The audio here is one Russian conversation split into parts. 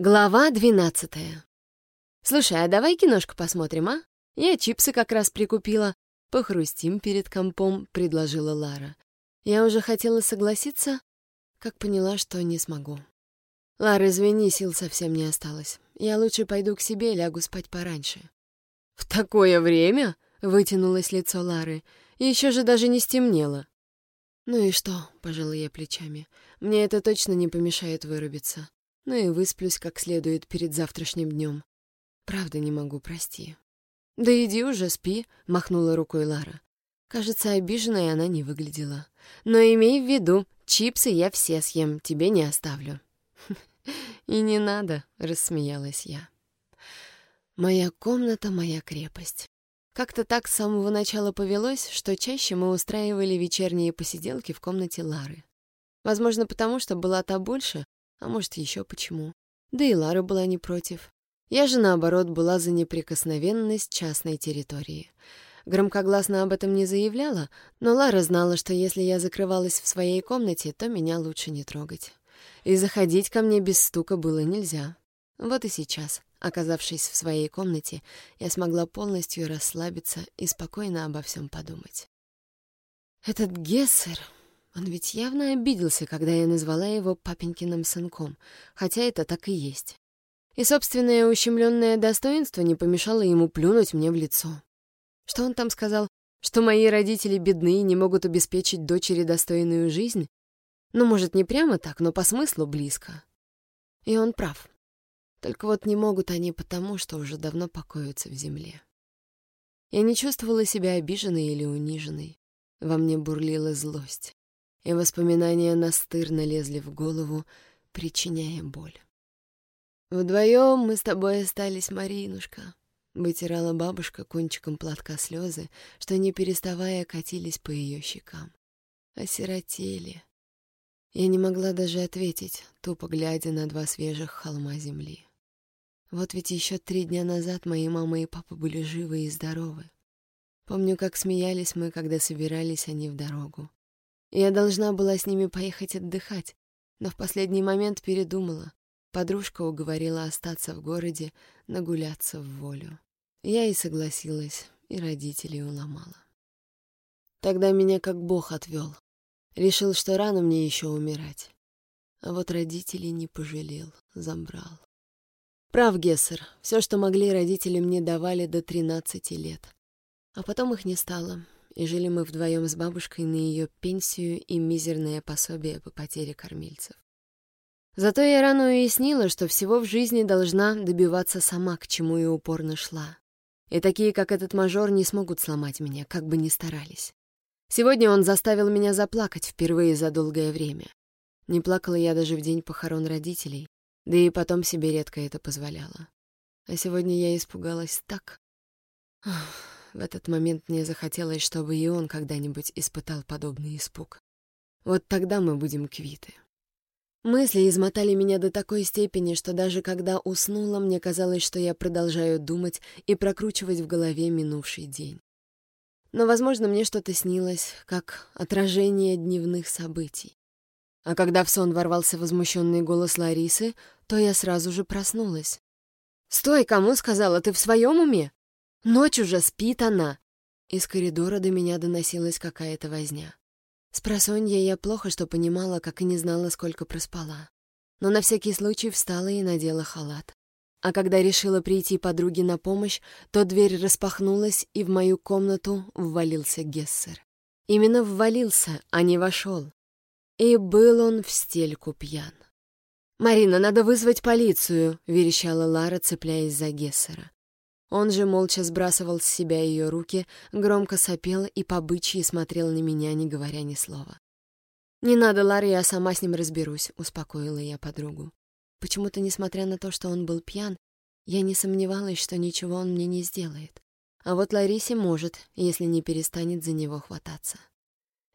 Глава двенадцатая. «Слушай, а давай киношку посмотрим, а? Я чипсы как раз прикупила. Похрустим перед компом», — предложила Лара. Я уже хотела согласиться, как поняла, что не смогу. «Лара, извини, сил совсем не осталось. Я лучше пойду к себе, лягу спать пораньше». «В такое время?» — вытянулось лицо Лары. «Еще же даже не стемнело». «Ну и что?» — пожала я плечами. «Мне это точно не помешает вырубиться ну и высплюсь как следует перед завтрашним днем. Правда не могу, прости. «Да иди уже, спи», — махнула рукой Лара. Кажется, обиженной она не выглядела. «Но имей в виду, чипсы я все съем, тебе не оставлю». «И не надо», — рассмеялась я. «Моя комната — моя крепость». Как-то так с самого начала повелось, что чаще мы устраивали вечерние посиделки в комнате Лары. Возможно, потому что была та больше, а может, еще почему. Да и Лара была не против. Я же, наоборот, была за неприкосновенность частной территории. Громкогласно об этом не заявляла, но Лара знала, что если я закрывалась в своей комнате, то меня лучше не трогать. И заходить ко мне без стука было нельзя. Вот и сейчас, оказавшись в своей комнате, я смогла полностью расслабиться и спокойно обо всем подумать. Этот Гессер он ведь явно обиделся, когда я назвала его папенькиным сынком, хотя это так и есть. И собственное ущемленное достоинство не помешало ему плюнуть мне в лицо. Что он там сказал? Что мои родители бедны и не могут обеспечить дочери достойную жизнь? Ну, может, не прямо так, но по смыслу близко. И он прав. Только вот не могут они потому, что уже давно покоятся в земле. Я не чувствовала себя обиженной или униженной. Во мне бурлила злость и воспоминания настырно лезли в голову, причиняя боль. «Вдвоем мы с тобой остались, Маринушка», — вытирала бабушка кончиком платка слезы, что, не переставая, катились по ее щекам. Осиротели. Я не могла даже ответить, тупо глядя на два свежих холма земли. Вот ведь еще три дня назад мои мама и папа были живы и здоровы. Помню, как смеялись мы, когда собирались они в дорогу. Я должна была с ними поехать отдыхать, но в последний момент передумала. Подружка уговорила остаться в городе, нагуляться в волю. Я и согласилась, и родителей уломала. Тогда меня как бог отвел. Решил, что рано мне еще умирать. А вот родителей не пожалел, забрал. Прав, Гессер, все, что могли, родители мне давали до тринадцати лет. А потом их не стало, и жили мы вдвоем с бабушкой на ее пенсию и мизерное пособие по потере кормильцев. Зато я рано уяснила, что всего в жизни должна добиваться сама, к чему и упорно шла. И такие, как этот мажор, не смогут сломать меня, как бы ни старались. Сегодня он заставил меня заплакать впервые за долгое время. Не плакала я даже в день похорон родителей, да и потом себе редко это позволяла. А сегодня я испугалась так... Ах. В этот момент мне захотелось, чтобы и он когда-нибудь испытал подобный испуг. Вот тогда мы будем квиты. Мысли измотали меня до такой степени, что даже когда уснула, мне казалось, что я продолжаю думать и прокручивать в голове минувший день. Но, возможно, мне что-то снилось, как отражение дневных событий. А когда в сон ворвался возмущенный голос Ларисы, то я сразу же проснулась. «Стой, кому сказала, ты в своем уме?» Ночь уже спит она. Из коридора до меня доносилась какая-то возня. С просонья я плохо что понимала, как и не знала, сколько проспала. Но на всякий случай встала и надела халат. А когда решила прийти подруге на помощь, то дверь распахнулась, и в мою комнату ввалился Гессер. Именно ввалился, а не вошел. И был он в стельку пьян. «Марина, надо вызвать полицию», — верещала Лара, цепляясь за Гессера. Он же молча сбрасывал с себя ее руки, громко сопел и по смотрел на меня, не говоря ни слова. «Не надо, Ларри, я сама с ним разберусь», — успокоила я подругу. Почему-то, несмотря на то, что он был пьян, я не сомневалась, что ничего он мне не сделает. А вот Ларисе может, если не перестанет за него хвататься.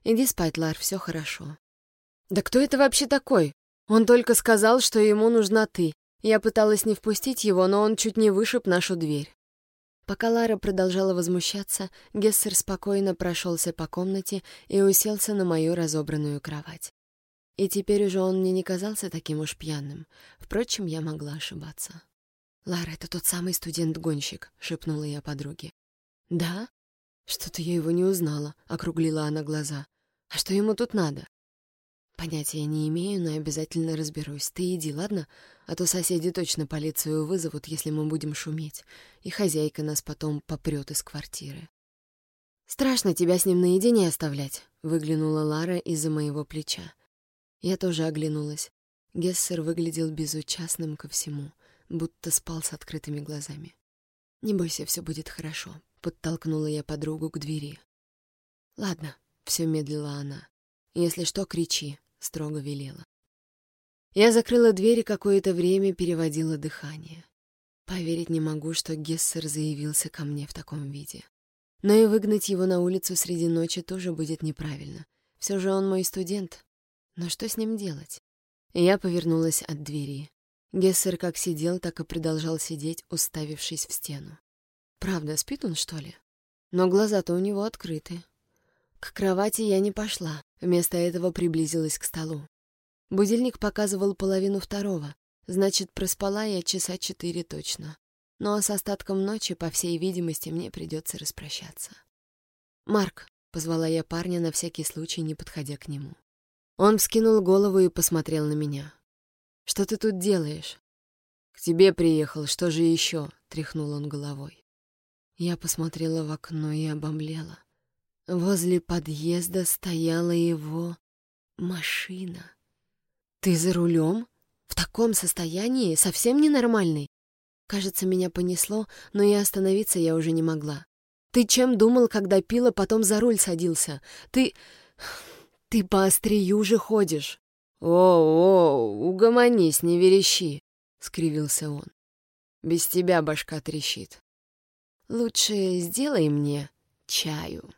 «Иди спать, Лар, все хорошо». «Да кто это вообще такой? Он только сказал, что ему нужна ты. Я пыталась не впустить его, но он чуть не вышиб нашу дверь. Пока Лара продолжала возмущаться, Гессер спокойно прошелся по комнате и уселся на мою разобранную кровать. И теперь уже он мне не казался таким уж пьяным. Впрочем, я могла ошибаться. «Лара, это тот самый студент-гонщик», — шепнула я подруге. «Да? Что-то я его не узнала», — округлила она глаза. «А что ему тут надо?» «Понятия не имею, но обязательно разберусь. Ты иди, ладно? А то соседи точно полицию вызовут, если мы будем шуметь, и хозяйка нас потом попрет из квартиры». «Страшно тебя с ним наедине оставлять», — выглянула Лара из-за моего плеча. Я тоже оглянулась. Гессер выглядел безучастным ко всему, будто спал с открытыми глазами. «Не бойся, все будет хорошо», — подтолкнула я подругу к двери. «Ладно», — все медлила она. «Если что, кричи», — строго велела. Я закрыла дверь и какое-то время переводила дыхание. Поверить не могу, что Гессер заявился ко мне в таком виде. Но и выгнать его на улицу среди ночи тоже будет неправильно. Все же он мой студент. Но что с ним делать? Я повернулась от двери. Гессер как сидел, так и продолжал сидеть, уставившись в стену. Правда, спит он, что ли? Но глаза-то у него открыты. К кровати я не пошла, вместо этого приблизилась к столу. Будильник показывал половину второго, значит, проспала я часа четыре точно но с остатком ночи, по всей видимости, мне придется распрощаться. «Марк», — позвала я парня на всякий случай, не подходя к нему. Он вскинул голову и посмотрел на меня. «Что ты тут делаешь?» «К тебе приехал, что же еще?» — тряхнул он головой. Я посмотрела в окно и обомлела. Возле подъезда стояла его машина. «Ты за рулем? В таком состоянии? Совсем ненормальный?» Кажется, меня понесло, но и остановиться я уже не могла. Ты чем думал, когда пила, потом за руль садился? Ты... ты по острию же ходишь. «О-о, угомонись, не верещи», — скривился он. «Без тебя башка трещит. Лучше сделай мне чаю».